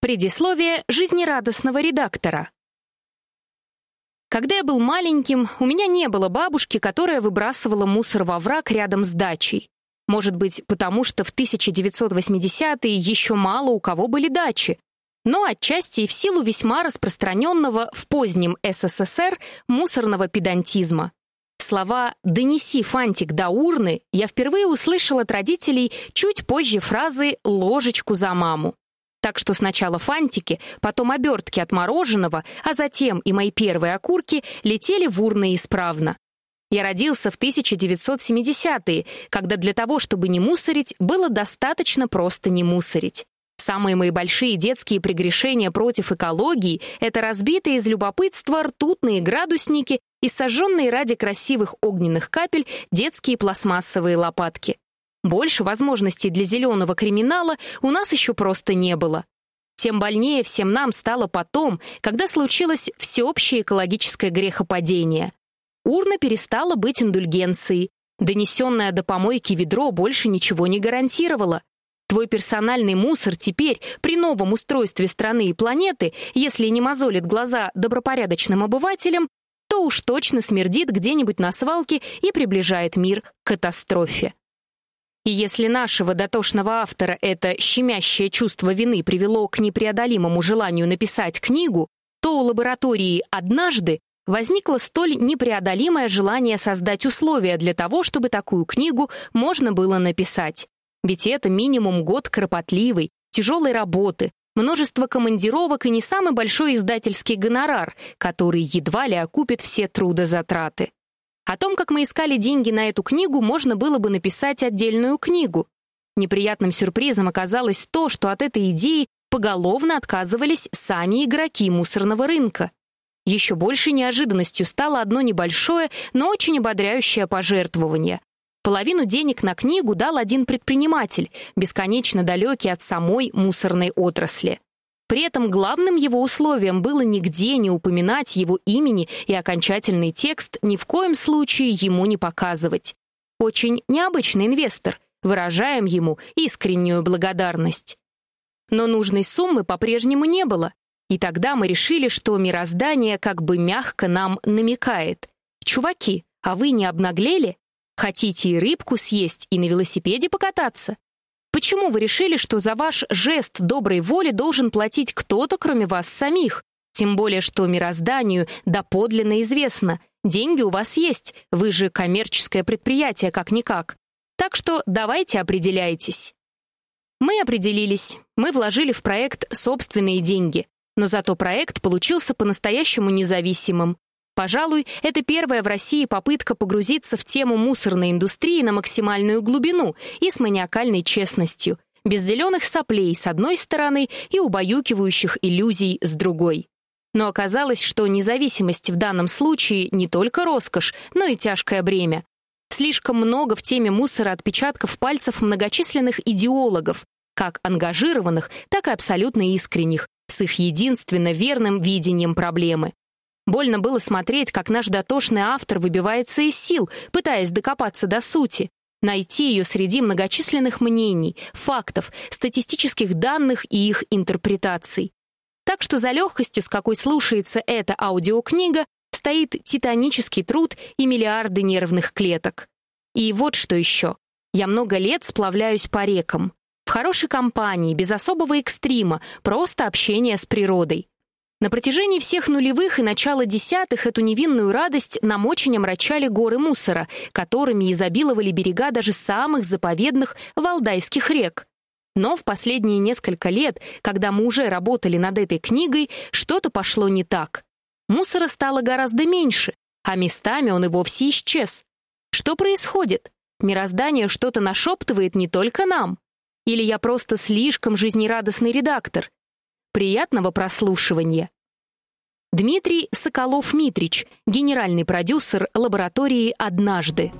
Предисловие жизнерадостного редактора. Когда я был маленьким, у меня не было бабушки, которая выбрасывала мусор во враг рядом с дачей. Может быть, потому что в 1980-е еще мало у кого были дачи, но отчасти и в силу весьма распространенного в позднем СССР мусорного педантизма. Слова «донеси фантик до урны» я впервые услышал от родителей чуть позже фразы «ложечку за маму». Так что сначала фантики, потом обертки от мороженого, а затем и мои первые окурки летели в урны исправно. Я родился в 1970-е, когда для того, чтобы не мусорить, было достаточно просто не мусорить. Самые мои большие детские прегрешения против экологии — это разбитые из любопытства ртутные градусники и сожженные ради красивых огненных капель детские пластмассовые лопатки. Больше возможностей для зеленого криминала у нас еще просто не было. Тем больнее всем нам стало потом, когда случилось всеобщее экологическое грехопадение. Урна перестала быть индульгенцией. Донесенное до помойки ведро больше ничего не гарантировало. Твой персональный мусор теперь, при новом устройстве страны и планеты, если не мозолит глаза добропорядочным обывателям, то уж точно смердит где-нибудь на свалке и приближает мир к катастрофе. И если нашего дотошного автора это щемящее чувство вины привело к непреодолимому желанию написать книгу, то у лаборатории «Однажды» возникло столь непреодолимое желание создать условия для того, чтобы такую книгу можно было написать. Ведь это минимум год кропотливой, тяжелой работы, множество командировок и не самый большой издательский гонорар, который едва ли окупит все трудозатраты. О том, как мы искали деньги на эту книгу, можно было бы написать отдельную книгу. Неприятным сюрпризом оказалось то, что от этой идеи поголовно отказывались сами игроки мусорного рынка. Еще большей неожиданностью стало одно небольшое, но очень ободряющее пожертвование. Половину денег на книгу дал один предприниматель, бесконечно далекий от самой мусорной отрасли. При этом главным его условием было нигде не упоминать его имени и окончательный текст ни в коем случае ему не показывать. Очень необычный инвестор, выражаем ему искреннюю благодарность. Но нужной суммы по-прежнему не было, и тогда мы решили, что мироздание как бы мягко нам намекает. «Чуваки, а вы не обнаглели? Хотите и рыбку съесть, и на велосипеде покататься? Почему вы решили, что за ваш жест доброй воли должен платить кто-то, кроме вас самих? Тем более, что мирозданию доподлинно известно. Деньги у вас есть, вы же коммерческое предприятие, как-никак. Так что давайте определяйтесь. Мы определились. Мы вложили в проект собственные деньги. Но зато проект получился по-настоящему независимым. Пожалуй, это первая в России попытка погрузиться в тему мусорной индустрии на максимальную глубину и с маниакальной честностью, без зеленых соплей с одной стороны и убаюкивающих иллюзий с другой. Но оказалось, что независимость в данном случае не только роскошь, но и тяжкое бремя. Слишком много в теме мусора отпечатков пальцев многочисленных идеологов, как ангажированных, так и абсолютно искренних, с их единственно верным видением проблемы. Больно было смотреть, как наш дотошный автор выбивается из сил, пытаясь докопаться до сути, найти ее среди многочисленных мнений, фактов, статистических данных и их интерпретаций. Так что за легкостью, с какой слушается эта аудиокнига, стоит титанический труд и миллиарды нервных клеток. И вот что еще. Я много лет сплавляюсь по рекам. В хорошей компании, без особого экстрима, просто общение с природой. На протяжении всех нулевых и начала десятых эту невинную радость нам очень омрачали горы мусора, которыми изобиловали берега даже самых заповедных валдайских рек. Но в последние несколько лет, когда мы уже работали над этой книгой, что-то пошло не так. Мусора стало гораздо меньше, а местами он и вовсе исчез. Что происходит? Мироздание что-то нашептывает не только нам. Или я просто слишком жизнерадостный редактор? Приятного прослушивания. Дмитрий Соколов-Митрич, генеральный продюсер лаборатории «Однажды».